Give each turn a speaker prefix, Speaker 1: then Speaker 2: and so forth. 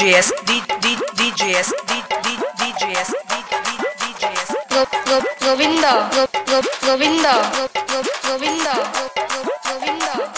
Speaker 1: DJs, D, D, DJs, D, D, DJs, D, D, DJs. Go, go, Govinda, go, go, Govinda, go, go, Window go, go, Govinda.